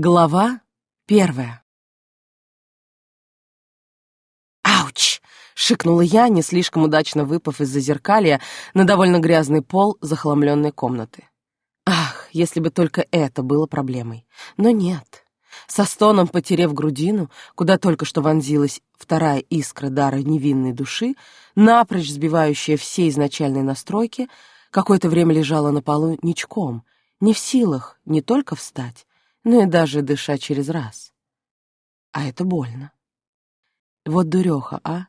Глава первая. «Ауч!» — шикнула я, не слишком удачно выпав из-за зеркалья на довольно грязный пол захламленной комнаты. Ах, если бы только это было проблемой. Но нет. Со стоном потерев грудину, куда только что вонзилась вторая искра дара невинной души, напрочь сбивающая все изначальные настройки, какое-то время лежала на полу ничком, не в силах не только встать, ну и даже дышать через раз. А это больно. Вот дуреха, а?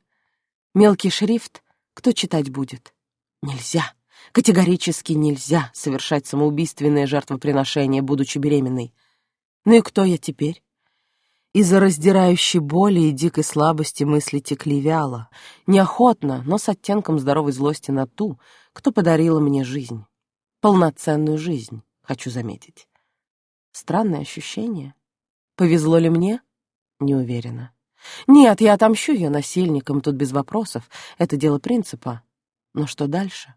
Мелкий шрифт кто читать будет? Нельзя, категорически нельзя совершать самоубийственное жертвоприношение, будучи беременной. Ну и кто я теперь? Из-за раздирающей боли и дикой слабости мысли текли вяло, неохотно, но с оттенком здоровой злости на ту, кто подарила мне жизнь. Полноценную жизнь, хочу заметить. Странное ощущение. Повезло ли мне? Не уверена. Нет, я отомщу ее насильникам, тут без вопросов. Это дело принципа. Но что дальше?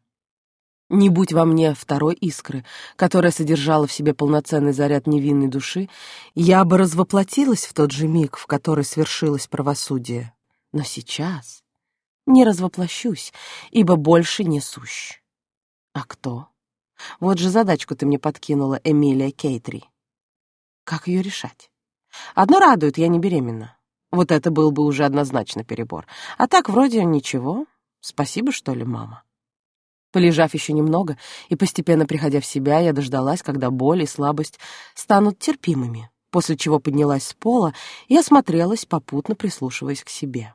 Не будь во мне второй искры, которая содержала в себе полноценный заряд невинной души, я бы развоплотилась в тот же миг, в который свершилось правосудие. Но сейчас не развоплощусь, ибо больше не сущ. А кто? Вот же задачку ты мне подкинула, Эмилия Кейтри. Как ее решать? Одно радует, я не беременна. Вот это был бы уже однозначно перебор. А так вроде ничего. Спасибо, что ли, мама? Полежав еще немного и постепенно приходя в себя, я дождалась, когда боль и слабость станут терпимыми, после чего поднялась с пола и осмотрелась, попутно прислушиваясь к себе.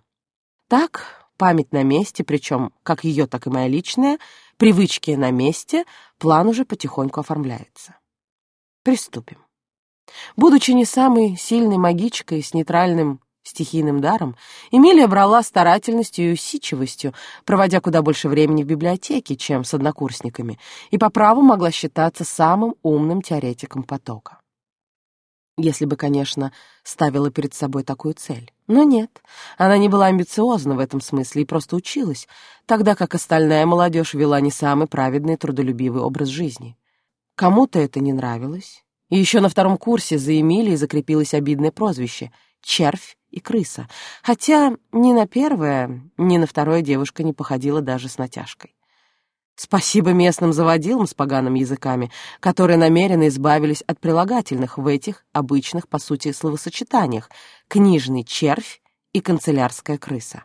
Так, память на месте, причем как ее, так и моя личная, привычки на месте, план уже потихоньку оформляется. Приступим. Будучи не самой сильной магичкой с нейтральным стихийным даром, Эмилия брала старательностью и усидчивостью, проводя куда больше времени в библиотеке, чем с однокурсниками, и по праву могла считаться самым умным теоретиком потока. Если бы, конечно, ставила перед собой такую цель. Но нет, она не была амбициозна в этом смысле и просто училась, тогда как остальная молодежь вела не самый праведный трудолюбивый образ жизни. Кому-то это не нравилось, и еще на втором курсе за Эмилией закрепилось обидное прозвище — «Червь и крыса», хотя ни на первое, ни на второе девушка не походила даже с натяжкой. Спасибо местным заводилам с погаными языками, которые намеренно избавились от прилагательных в этих обычных, по сути, словосочетаниях «книжный червь» и «канцелярская крыса».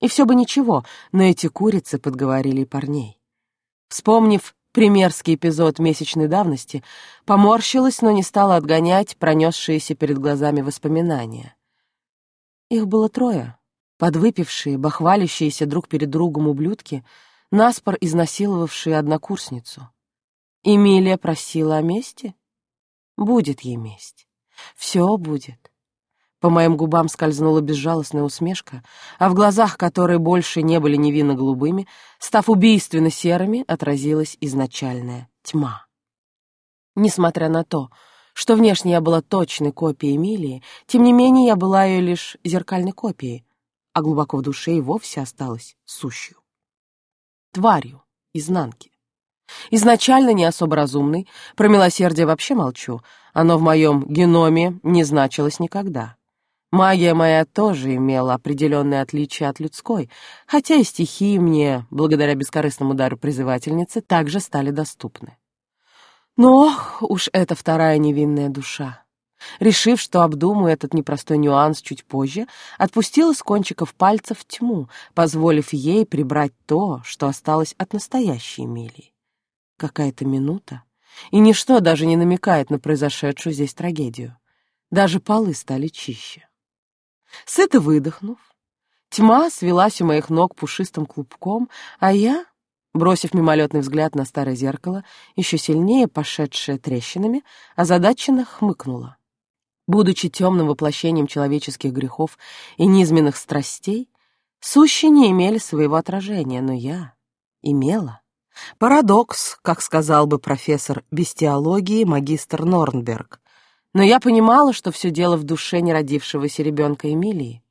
И все бы ничего, но эти курицы подговорили парней. Вспомнив примерский эпизод месячной давности, поморщилась, но не стала отгонять пронесшиеся перед глазами воспоминания. Их было трое. Подвыпившие, бахвалящиеся друг перед другом ублюдки, наспор изнасиловавшие однокурсницу. Эмилия просила о мести? Будет ей месть. Все будет. По моим губам скользнула безжалостная усмешка, а в глазах, которые больше не были невинно-голубыми, став убийственно серыми, отразилась изначальная тьма. Несмотря на то, что внешне я была точной копией Эмилии, тем не менее я была ее лишь зеркальной копией, а глубоко в душе и вовсе осталась сущью. Тварью, изнанки. Изначально не особо разумный, про милосердие вообще молчу, оно в моем геноме не значилось никогда. Магия моя тоже имела определенные отличия от людской, хотя и стихии мне, благодаря бескорыстному дару призывательницы, также стали доступны. Но уж эта вторая невинная душа. Решив, что обдумаю этот непростой нюанс чуть позже, отпустила с кончиков пальцев тьму, позволив ей прибрать то, что осталось от настоящей Эмилии. Какая-то минута, и ничто даже не намекает на произошедшую здесь трагедию. Даже полы стали чище. Сыто выдохнув, тьма свелась у моих ног пушистым клубком, а я, бросив мимолетный взгляд на старое зеркало, еще сильнее пошедшее трещинами, озадаченно хмыкнула. Будучи темным воплощением человеческих грехов и низменных страстей, сущие не имели своего отражения, но я имела. Парадокс, как сказал бы профессор бестиологии магистр Норнберг, но я понимала, что все дело в душе неродившегося ребенка Эмилии.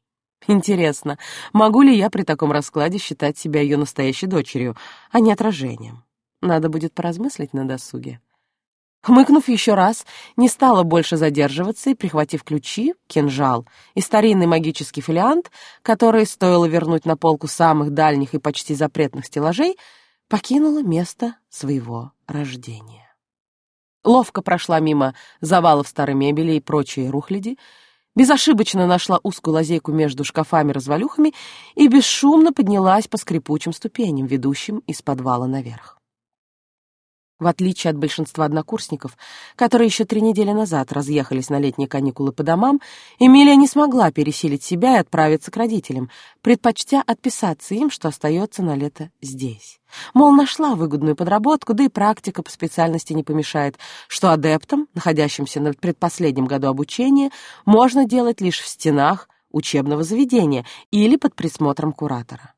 Интересно, могу ли я при таком раскладе считать себя ее настоящей дочерью, а не отражением? Надо будет поразмыслить на досуге. Хмыкнув еще раз, не стала больше задерживаться и, прихватив ключи, кинжал и старинный магический фолиант, который стоило вернуть на полку самых дальних и почти запретных стеллажей, покинула место своего рождения. Ловко прошла мимо завалов старой мебели и прочей рухляди, безошибочно нашла узкую лазейку между шкафами-развалюхами и бесшумно поднялась по скрипучим ступеням, ведущим из подвала наверх. В отличие от большинства однокурсников, которые еще три недели назад разъехались на летние каникулы по домам, Эмилия не смогла пересилить себя и отправиться к родителям, предпочтя отписаться им, что остается на лето здесь. Мол, нашла выгодную подработку, да и практика по специальности не помешает, что адептам, находящимся на предпоследнем году обучения, можно делать лишь в стенах учебного заведения или под присмотром куратора.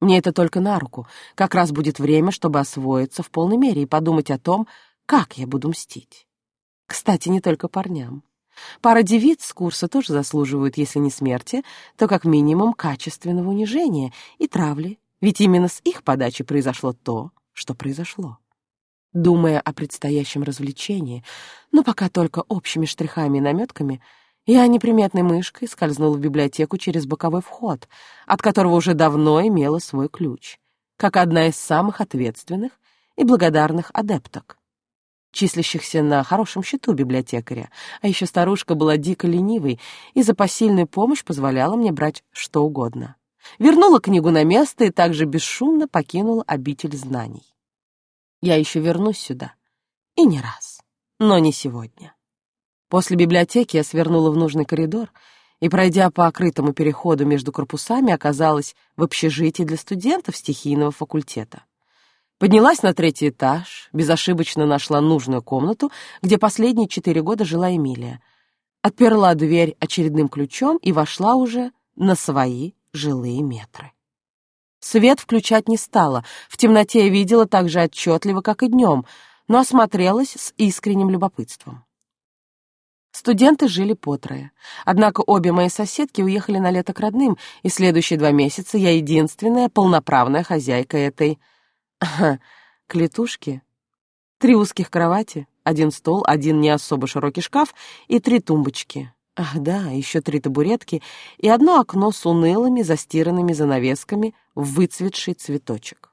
Мне это только на руку. Как раз будет время, чтобы освоиться в полной мере и подумать о том, как я буду мстить. Кстати, не только парням. Пара девиц с курса тоже заслуживают, если не смерти, то как минимум качественного унижения и травли, ведь именно с их подачи произошло то, что произошло. Думая о предстоящем развлечении, но пока только общими штрихами и наметками — я неприметной мышкой скользнула в библиотеку через боковой вход, от которого уже давно имела свой ключ, как одна из самых ответственных и благодарных адепток, числящихся на хорошем счету библиотекаря, а еще старушка была дико ленивой и за посильную помощь позволяла мне брать что угодно. Вернула книгу на место и также бесшумно покинула обитель знаний. Я еще вернусь сюда. И не раз. Но не сегодня. После библиотеки я свернула в нужный коридор и, пройдя по окрытому переходу между корпусами, оказалась в общежитии для студентов стихийного факультета. Поднялась на третий этаж, безошибочно нашла нужную комнату, где последние четыре года жила Эмилия. Отперла дверь очередным ключом и вошла уже на свои жилые метры. Свет включать не стала, в темноте я видела так же отчетливо, как и днем, но осмотрелась с искренним любопытством. Студенты жили по трое. Однако обе мои соседки уехали на лето к родным, и следующие два месяца я единственная полноправная хозяйка этой... Клетушки. Три узких кровати, один стол, один не особо широкий шкаф и три тумбочки. Ах да, еще три табуретки и одно окно с унылыми застиранными занавесками в выцветший цветочек.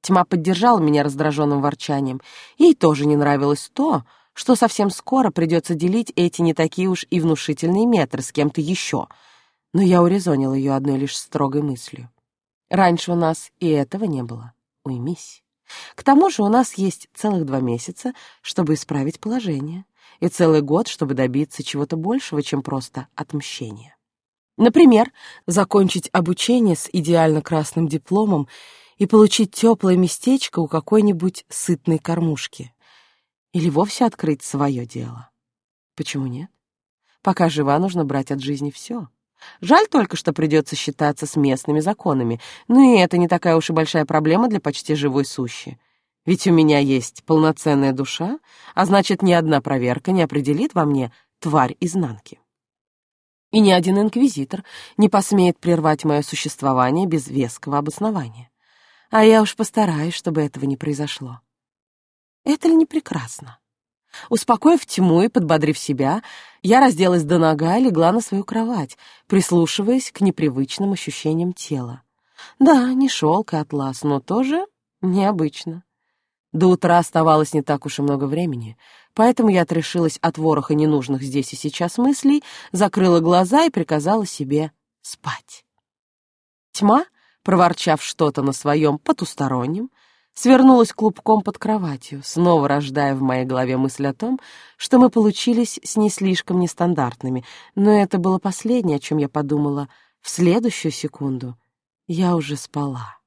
Тьма поддержала меня раздраженным ворчанием. Ей тоже не нравилось то, что совсем скоро придется делить эти не такие уж и внушительные метры с кем-то еще. Но я урезонил ее одной лишь строгой мыслью. Раньше у нас и этого не было. Уймись. К тому же у нас есть целых два месяца, чтобы исправить положение, и целый год, чтобы добиться чего-то большего, чем просто отмщения. Например, закончить обучение с идеально красным дипломом и получить теплое местечко у какой-нибудь сытной кормушки. Или вовсе открыть свое дело. Почему нет? Пока жива, нужно брать от жизни все. Жаль только, что придется считаться с местными законами, но и это не такая уж и большая проблема для почти живой сущи. Ведь у меня есть полноценная душа, а значит, ни одна проверка не определит во мне тварь изнанки. И ни один инквизитор не посмеет прервать мое существование без веского обоснования. А я уж постараюсь, чтобы этого не произошло. Это ли не прекрасно? Успокоив тьму и подбодрив себя, я разделась до нога и легла на свою кровать, прислушиваясь к непривычным ощущениям тела. Да, не шелк и атлас, но тоже необычно. До утра оставалось не так уж и много времени, поэтому я отрешилась от вороха ненужных здесь и сейчас мыслей, закрыла глаза и приказала себе спать. Тьма, проворчав что-то на своем потустороннем, свернулась клубком под кроватью, снова рождая в моей голове мысль о том, что мы получились с ней слишком нестандартными, но это было последнее, о чем я подумала. В следующую секунду я уже спала.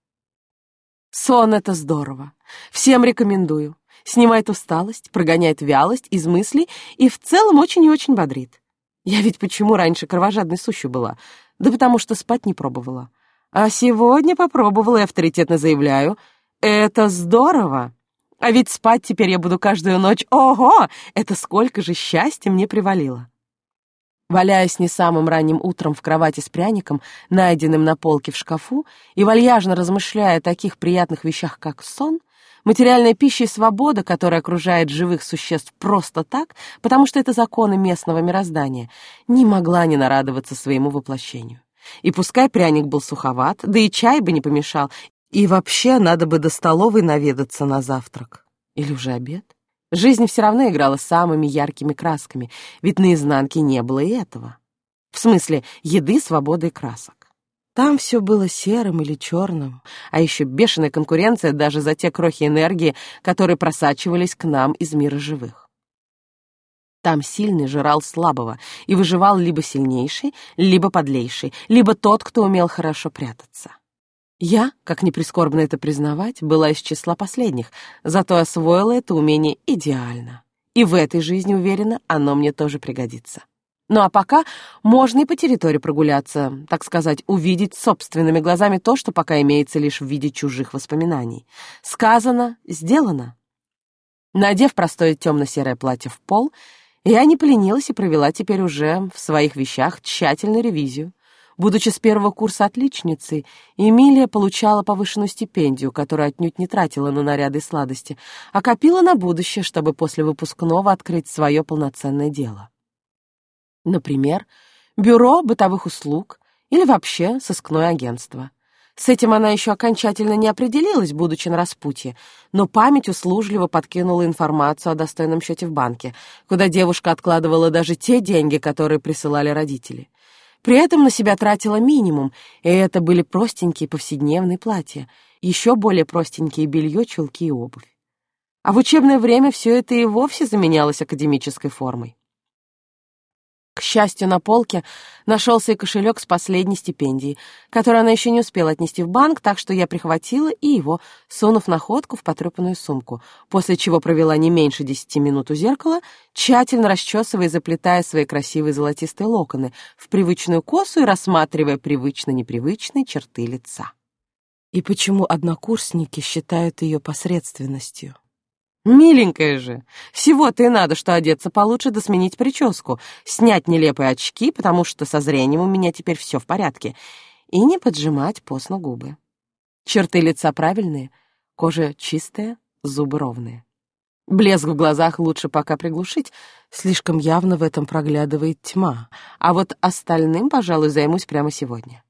Сон — это здорово. Всем рекомендую. Снимает усталость, прогоняет вялость из мыслей и в целом очень и очень бодрит. Я ведь почему раньше кровожадной сущей была? Да потому что спать не пробовала. А сегодня попробовала и авторитетно заявляю — это здорово! А ведь спать теперь я буду каждую ночь. Ого! Это сколько же счастья мне привалило! Валяясь не самым ранним утром в кровати с пряником, найденным на полке в шкафу, и вальяжно размышляя о таких приятных вещах, как сон, Материальная пища и свобода, которая окружает живых существ просто так, потому что это законы местного мироздания, не могла не нарадоваться своему воплощению. И пускай пряник был суховат, да и чай бы не помешал, и вообще надо бы до столовой наведаться на завтрак. Или уже обед? Жизнь все равно играла самыми яркими красками, ведь на не было и этого. В смысле, еды, свободы и красок. Там все было серым или черным, а еще бешеная конкуренция даже за те крохи энергии, которые просачивались к нам из мира живых. Там сильный жрал слабого, и выживал либо сильнейший, либо подлейший, либо тот, кто умел хорошо прятаться. Я, как ни прискорбно это признавать, была из числа последних, зато освоила это умение идеально. И в этой жизни, уверена, оно мне тоже пригодится. Ну а пока можно и по территории прогуляться, так сказать, увидеть собственными глазами то, что пока имеется лишь в виде чужих воспоминаний. Сказано, сделано. Надев простое темно-серое платье в пол, я не поленилась и провела теперь уже в своих вещах тщательную ревизию. Будучи с первого курса отличницей, Эмилия получала повышенную стипендию, которую отнюдь не тратила на наряды и сладости, а копила на будущее, чтобы после выпускного открыть свое полноценное дело. Например, бюро бытовых услуг или вообще сыскное агентство. С этим она еще окончательно не определилась, будучи на распутье, но память услужливо подкинула информацию о достойном счете в банке, куда девушка откладывала даже те деньги, которые присылали родители. При этом на себя тратила минимум, и это были простенькие повседневные платья, еще более простенькие белье, чулки и обувь. А в учебное время все это и вовсе заменялось академической формой. К счастью, на полке нашелся и кошелек с последней стипендией, который она еще не успела отнести в банк, так что я прихватила и его, сунув находку в потрепанную сумку, после чего провела не меньше десяти минут у зеркала, тщательно расчесывая и заплетая свои красивые золотистые локоны в привычную косу и рассматривая привычно-непривычные черты лица. И почему однокурсники считают ее посредственностью? Миленькая же, всего-то и надо, что одеться получше да сменить прическу, снять нелепые очки, потому что со зрением у меня теперь все в порядке, и не поджимать постно губы. Черты лица правильные, кожа чистая, зубы ровные. Блеск в глазах лучше пока приглушить, слишком явно в этом проглядывает тьма, а вот остальным, пожалуй, займусь прямо сегодня.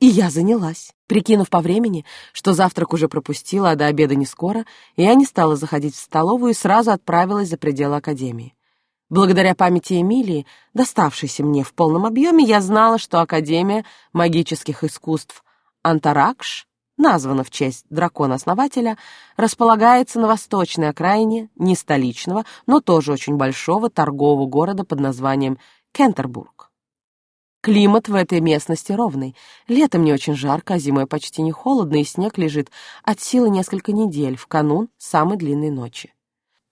И я занялась. Прикинув по времени, что завтрак уже пропустила, а до обеда не скоро, я не стала заходить в столовую и сразу отправилась за пределы академии. Благодаря памяти Эмилии, доставшейся мне в полном объеме, я знала, что Академия магических искусств Антаракш, названа в честь дракона-основателя, располагается на восточной окраине не столичного, но тоже очень большого торгового города под названием Кентербург. Климат в этой местности ровный. Летом не очень жарко, а зимой почти не холодно, и снег лежит от силы несколько недель, в канун самой длинной ночи.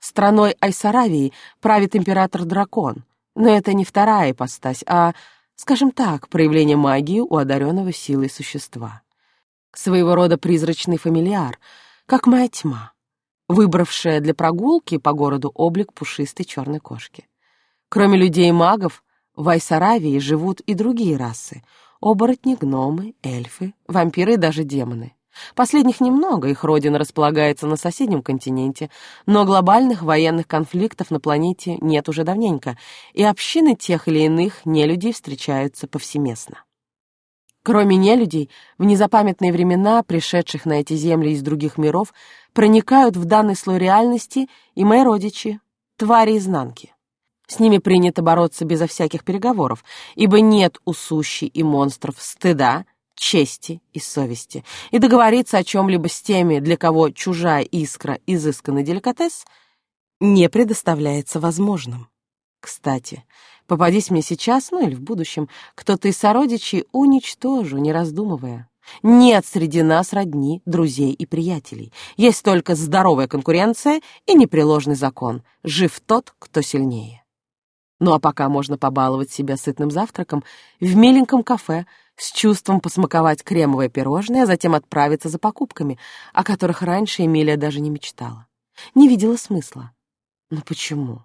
Страной Айсаравии правит император-дракон, но это не вторая ипостась, а, скажем так, проявление магии у одаренного силой существа. Своего рода призрачный фамильяр, как моя тьма, выбравшая для прогулки по городу облик пушистой черной кошки. Кроме людей и магов, в Айсаравии живут и другие расы — оборотни, гномы, эльфы, вампиры и даже демоны. Последних немного, их родина располагается на соседнем континенте, но глобальных военных конфликтов на планете нет уже давненько, и общины тех или иных нелюдей встречаются повсеместно. Кроме нелюдей, в незапамятные времена, пришедших на эти земли из других миров, проникают в данный слой реальности и мои родичи, твари изнанки. С ними принято бороться безо всяких переговоров, ибо нет у сущей и монстров стыда, чести и совести, и договориться о чем-либо с теми, для кого чужая искра — изысканный деликатес, не предоставляется возможным. Кстати, попадись мне сейчас, ну или в будущем, кто-то из сородичей, уничтожу, не раздумывая. Нет среди нас родни, друзей и приятелей. Есть только здоровая конкуренция и непреложный закон. Жив тот, кто сильнее. Ну а пока можно побаловать себя сытным завтраком в миленьком кафе, с чувством посмаковать кремовое пирожное, а затем отправиться за покупками, о которых раньше Эмилия даже не мечтала. Не видела смысла. Но почему?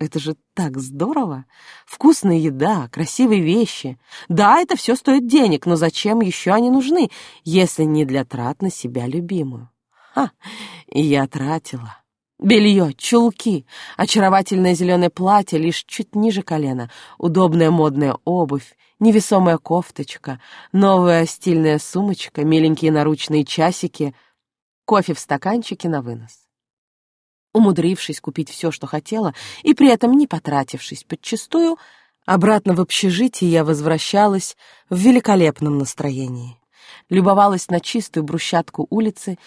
Это же так здорово! Вкусная еда, красивые вещи. Да, это все стоит денег, но зачем еще они нужны, если не для трат на себя любимую? Ха! Я тратила. Белье, чулки, очаровательное зеленое платье лишь чуть ниже колена, удобная модная обувь, невесомая кофточка, новая стильная сумочка, миленькие наручные часики, кофе в стаканчике на вынос. Умудрившись купить все, что хотела, и при этом не потратившись подчистую, обратно в общежитие я возвращалась в великолепном настроении. Любовалась на чистую брусчатку улицы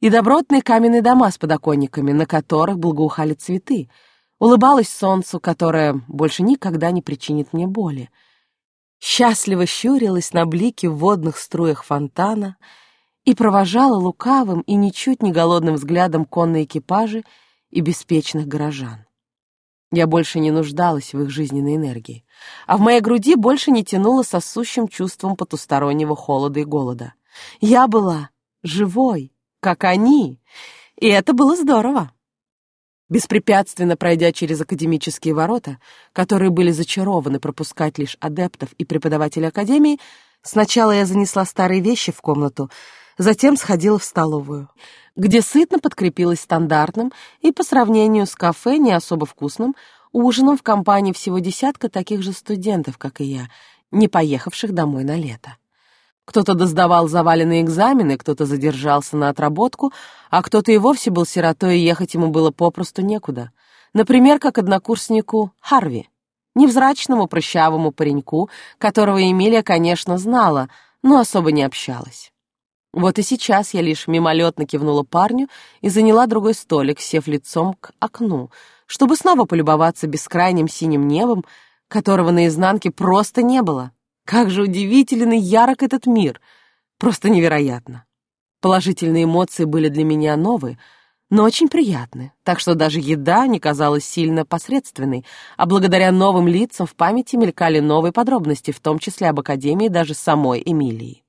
и добротные каменные дома с подоконниками, на которых благоухали цветы, улыбалась солнцу, которое больше никогда не причинит мне боли. Счастливо щурилась на блики в водных струях фонтана и провожала лукавым и ничуть не голодным взглядом конные экипажи и беспечных горожан. Я больше не нуждалась в их жизненной энергии, а в моей груди больше не тянуло сосущим чувством потустороннего холода и голода. Я была живой, как они, и это было здорово. Беспрепятственно пройдя через академические ворота, которые были зачарованы пропускать лишь адептов и преподавателей академии, сначала я занесла старые вещи в комнату, затем сходила в столовую, где сытно подкрепилась стандартным и по сравнению с кафе не особо вкусным ужином в компании всего десятка таких же студентов, как и я, не поехавших домой на лето. Кто-то доздавал заваленные экзамены, кто-то задержался на отработку, а кто-то и вовсе был сиротой, и ехать ему было попросту некуда. Например, как однокурснику Харви, невзрачному прыщавому пареньку, которого Эмилия, конечно, знала, но особо не общалась. Вот и сейчас я лишь мимолетно кивнула парню и заняла другой столик, сев лицом к окну, чтобы снова полюбоваться бескрайним синим небом, которого наизнанке просто не было. Как же удивителен и ярок этот мир! Просто невероятно. Положительные эмоции были для меня новые, но очень приятны, так что даже еда не казалась сильно посредственной, а благодаря новым лицам в памяти мелькали новые подробности, в том числе об Академии даже самой Эмилии.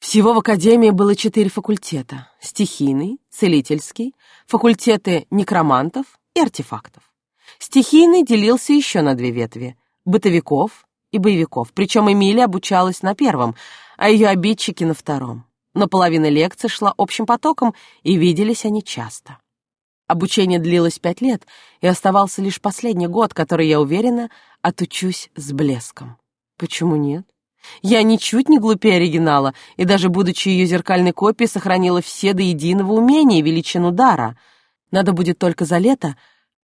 Всего в Академии было четыре факультета — стихийный, целительский, факультеты некромантов и артефактов. Стихийный делился еще на две ветви — бытовиков и боевиков, причем Эмилия обучалась на первом, а ее обидчики на втором. Но половина лекций шла общим потоком, и виделись они часто. Обучение длилось пять лет, и оставался лишь последний год, который, я уверена, отучусь с блеском. Почему нет? Я ничуть не глупее оригинала, и даже будучи ее зеркальной копией, сохранила все до единого умения и величину дара. Надо будет только за лето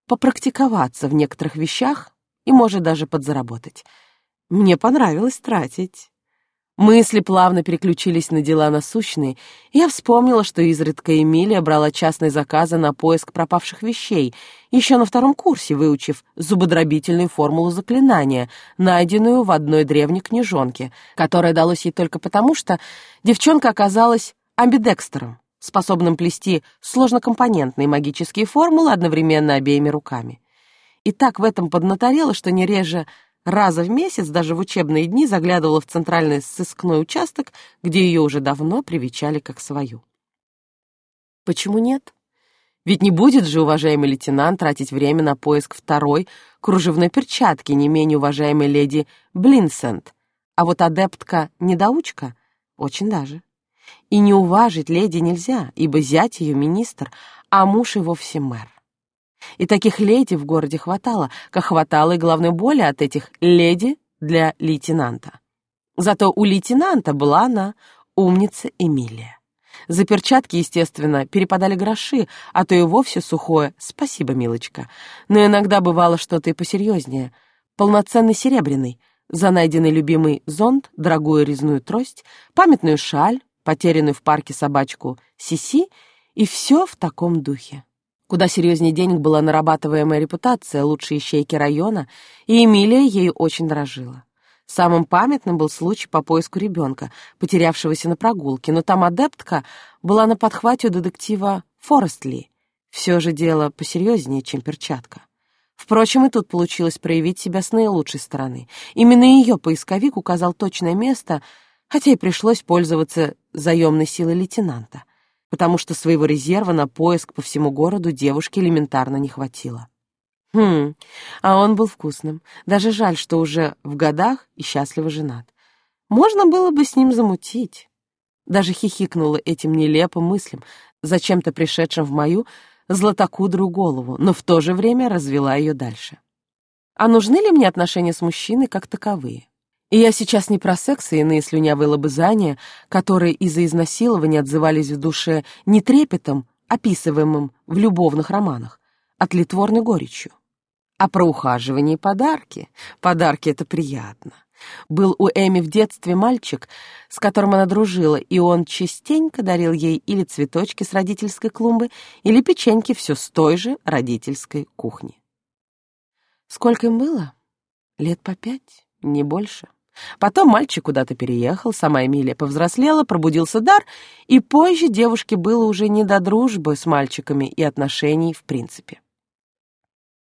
попрактиковаться в некоторых вещах и, может, даже подзаработать. Мне понравилось тратить. Мысли плавно переключились на дела насущные, я вспомнила, что изредка Эмилия брала частные заказы на поиск пропавших вещей, еще на втором курсе выучив зубодробительную формулу заклинания, найденную в одной древней книжонке, которая далась ей только потому, что девчонка оказалась амбидекстером, способным плести сложнокомпонентные магические формулы одновременно обеими руками. И так в этом поднаторела, что не реже раза в месяц, даже в учебные дни, заглядывала в центральный сыскной участок, где ее уже давно привечали как свою. Почему нет? Ведь не будет же уважаемый лейтенант тратить время на поиск второй кружевной перчатки не менее уважаемой леди Блинсент, а вот адептка-недоучка очень даже. И не уважить леди нельзя, ибо зять ее министр, а муж и вовсе мэр. И таких леди в городе хватало, как хватало и главной боли от этих леди для лейтенанта. Зато у лейтенанта была она, умница Эмилия. За перчатки, естественно, перепадали гроши, а то и вовсе сухое «спасибо, милочка». Но иногда бывало что-то и посерьезнее. Полноценный серебряный, за найденный любимый зонт, дорогую резную трость, памятную шаль, потерянную в парке собачку Сиси, и все в таком духе. Куда серьезнее денег была нарабатываемая репутация лучшей ищейки района, и Эмилия ею очень дорожила. Самым памятным был случай по поиску ребенка, потерявшегося на прогулке, но там адептка была на подхвате у детектива Форестли. Все же дело посерьезнее, чем перчатка. Впрочем, и тут получилось проявить себя с наилучшей стороны. Именно ее поисковик указал точное место, хотя и пришлось пользоваться заемной силой лейтенанта потому что своего резерва на поиск по всему городу девушке элементарно не хватило. Хм, а он был вкусным. Даже жаль, что уже в годах и счастливо женат. Можно было бы с ним замутить. Даже хихикнула этим нелепым мыслям. зачем-то пришедшим в мою златокудрую голову, но в то же время развела ее дальше. А нужны ли мне отношения с мужчиной как таковые? И я сейчас не про секс и иные слюнявые лобызания, которые из-за изнасилования отзывались в душе не трепетом, описываемым в любовных романах, а тлетворной горечью. А про ухаживание и подарки. Подарки — это приятно. Был у Эми в детстве мальчик, с которым она дружила, и он частенько дарил ей или цветочки с родительской клумбы, или печеньки все с той же родительской кухни. Сколько им было? Лет по пять, не больше. Потом мальчик куда-то переехал, сама Эмилия повзрослела, пробудился дар, и позже девушке было уже не до дружбы с мальчиками и отношений в принципе.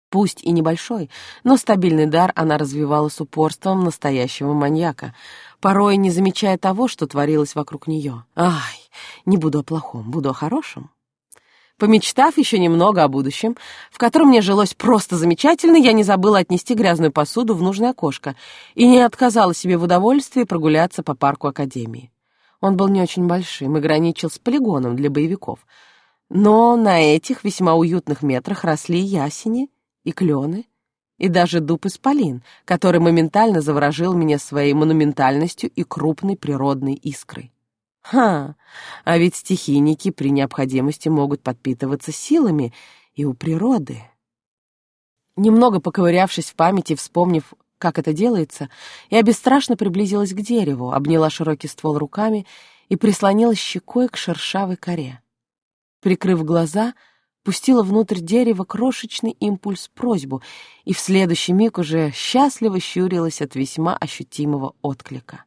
Пусть и небольшой, но стабильный дар она развивала с упорством настоящего маньяка, порой не замечая того, что творилось вокруг нее. Ай, не буду о плохом, буду о хорошем. Помечтав еще немного о будущем, в котором мне жилось просто замечательно, я не забыла отнести грязную посуду в нужное окошко и не отказала себе в удовольствии прогуляться по парку Академии. Он был не очень большим и граничил с полигоном для боевиков, но на этих весьма уютных метрах росли ясени и клены, и даже дуб исполин, который моментально заворожил меня своей монументальностью и крупной природной искрой. Ха, а ведь стихийники при необходимости могут подпитываться силами и у природы. Немного поковырявшись в памяти, вспомнив, как это делается, я бесстрашно приблизилась к дереву, обняла широкий ствол руками и прислонилась щекой к шершавой коре. Прикрыв глаза — пустила внутрь дерева крошечный импульс просьбу и в следующий миг уже счастливо щурилась от весьма ощутимого отклика.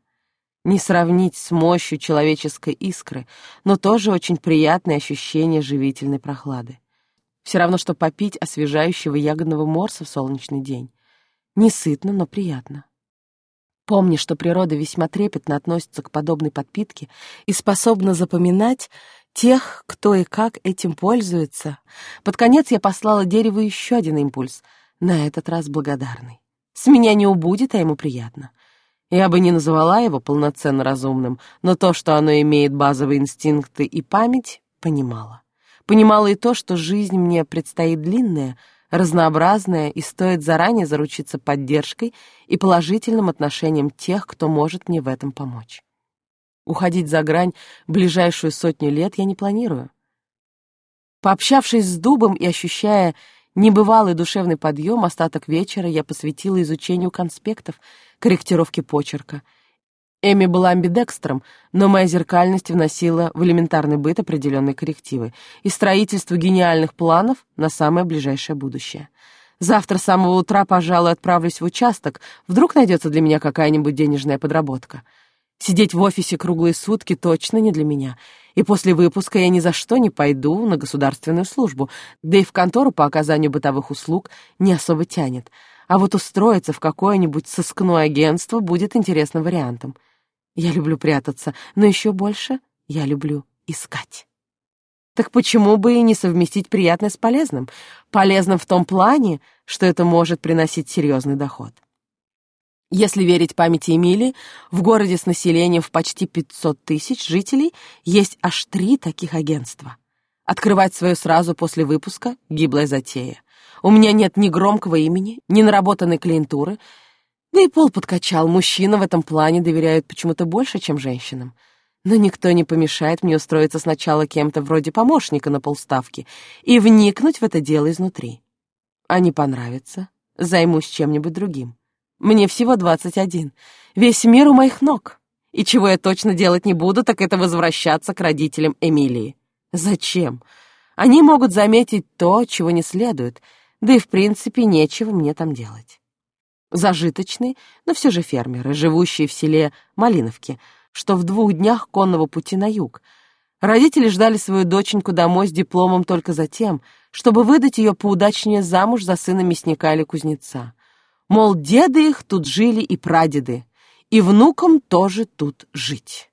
Не сравнить с мощью человеческой искры, но тоже очень приятное ощущение живительной прохлады. Все равно, что попить освежающего ягодного морса в солнечный день. Не сытно, но приятно. Помни, что природа весьма трепетно относится к подобной подпитке и способна запоминать тех, кто и как этим пользуется. Под конец я послала дереву еще один импульс, на этот раз благодарный. С меня не убудет, а ему приятно. Я бы не назвала его полноценно разумным, но то, что оно имеет базовые инстинкты и память, понимала. Понимала и то, что жизнь мне предстоит длинная, разнообразная, и стоит заранее заручиться поддержкой и положительным отношением тех, кто может мне в этом помочь. Уходить за грань ближайшую сотню лет я не планирую. Пообщавшись с дубом и ощущая небывалый душевный подъем, остаток вечера я посвятила изучению конспектов, корректировке почерка. Эми была амбидекстром, но моя зеркальность вносила в элементарный быт определенные коррективы и строительство гениальных планов на самое ближайшее будущее. Завтра с самого утра, пожалуй, отправлюсь в участок, вдруг найдется для меня какая-нибудь денежная подработка — Сидеть в офисе круглые сутки точно не для меня. И после выпуска я ни за что не пойду на государственную службу, да и в контору по оказанию бытовых услуг не особо тянет. А вот устроиться в какое-нибудь сыскное агентство будет интересным вариантом. Я люблю прятаться, но еще больше я люблю искать. Так почему бы и не совместить приятное с полезным? Полезным в том плане, что это может приносить серьезный доход. Если верить памяти Эмилии, в городе с населением в почти 500 тысяч жителей есть аж три таких агентства. Открывать свое сразу после выпуска — гиблая затея. У меня нет ни громкого имени, ни наработанной клиентуры, да и пол подкачал. Мужчина в этом плане доверяют почему-то больше, чем женщинам. Но никто не помешает мне устроиться сначала кем-то вроде помощника на полставки и вникнуть в это дело изнутри. А не понравится, займусь чем-нибудь другим. Мне всего двадцать один. Весь мир у моих ног. И чего я точно делать не буду, так это возвращаться к родителям Эмилии. Зачем? Они могут заметить то, чего не следует, да и в принципе нечего мне там делать. Зажиточные, но все же фермеры, живущие в селе Малиновки, что в двух днях конного пути на юг. Родители ждали свою доченьку домой с дипломом только за тем, чтобы выдать ее поудачнее замуж за сына мясника или кузнеца. Мол, деды их тут жили и прадеды, и внукам тоже тут жить.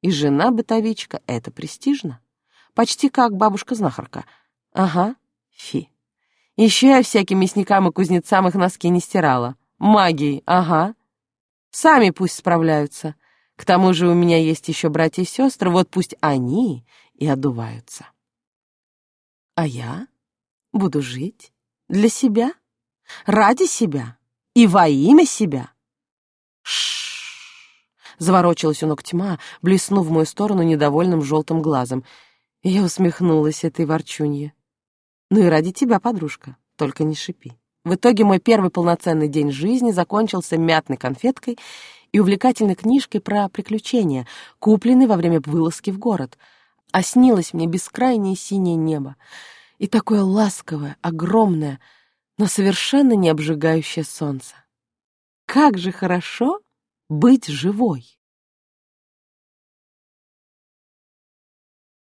И жена-бытовичка — это престижно. Почти как бабушка-знахарка. Ага, фи. Еще я всяким мясникам и кузнецам их носки не стирала. Магией, ага. Сами пусть справляются. К тому же у меня есть еще братья и сестры, вот пусть они и одуваются. А я буду жить для себя, ради себя и во имя себя. Шш! Заворочилась у ног тьма, блеснув в мою сторону недовольным желтым глазом. Я усмехнулась этой ворчунье. Ну и ради тебя, подружка, только не шипи. В итоге мой первый полноценный день жизни закончился мятной конфеткой и увлекательной книжкой про приключения, купленной во время вылазки в город. А снилось мне бескрайнее синее небо и такое ласковое, огромное, но совершенно не обжигающее солнце. Как же хорошо быть живой!